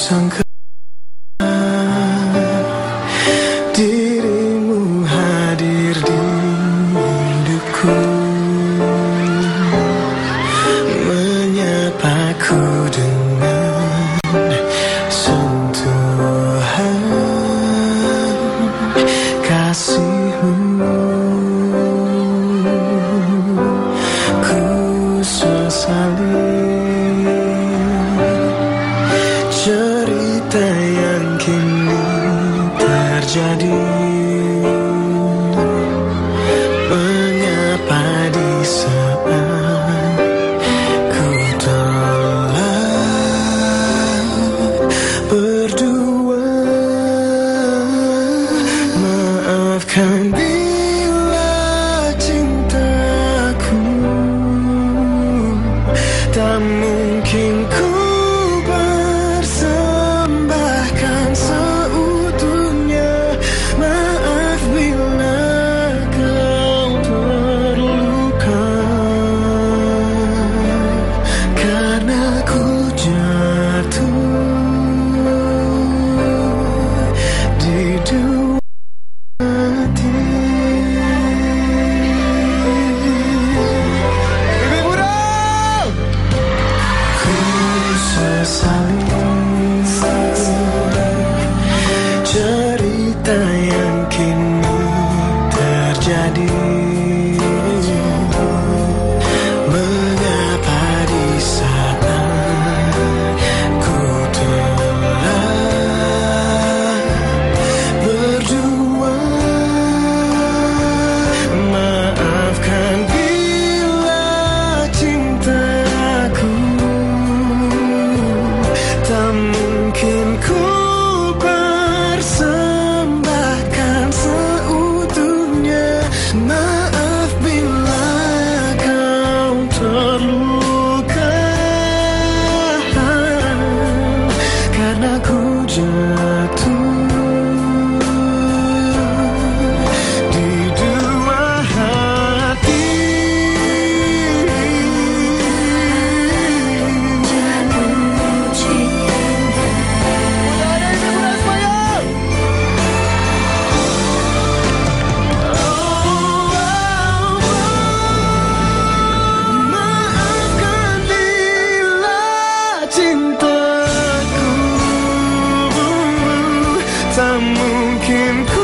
sangka dirimu hadir di hidupku. Menyapaku dengan sentuhan kasihmu. Ku sesali yang kini terjadi. the rain. tak mungkin ku